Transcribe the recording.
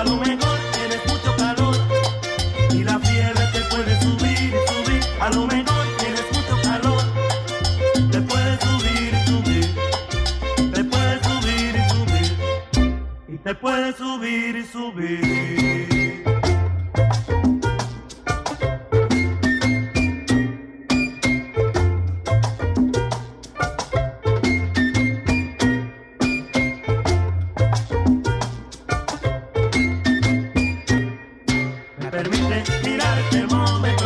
A lo mejor tienes mucho calor y la fiebre te puede subir y subir. A lo mejor tienes mucho calor, te puede subir y subir. Te puede subir y subir. Y te puede subir y subir. Permite mirar el termómetro